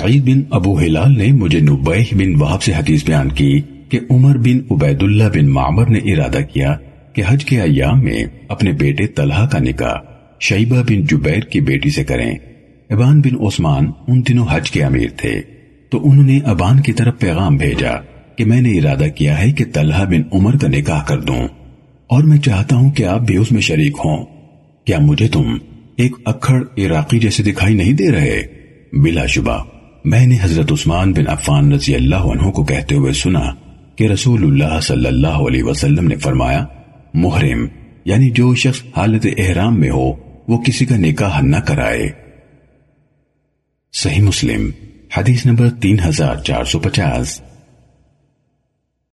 سعید بن ابو ہلال نے مجھے نبیح بن وحب سے حدیث بیان کی کہ عمر بن عبید اللہ بن معمر نے ارادہ کیا کہ حج کے ایام میں اپنے بیٹے طلحہ کا نکاح شیبہ بن جبیر کی بیٹی سے کریں۔ ابان بن عثمان ان دنوں حج کے امیر تھے۔ تو انہوں نے ابان کی طرف پیغام بھیجا کہ میں نے ارادہ کیا ہے کہ طلحہ بن عمر کا نکاح کر دوں۔ اور میں چاہتا ہوں کہ آپ بھی اس میں شریک ہوں۔ کیا مجھے تم ایک اکھڑ عراقی جیسے دکھائی نہیں دے رہے؟ بلا شبہ۔ میں نے حضرت عثمان بن عفان رضی اللہ عنہ کو کہتے ہوئے سنا کہ رسول اللہ صلی اللہ علیہ وسلم نے فرمایا، محرم یعنی جو شخص حالت احرام میں ہو، وہ کسی کا نکاح نہ کرائے۔ صحیح مسلم، حدیث نمبر تین ہزار چار سو پچاس۔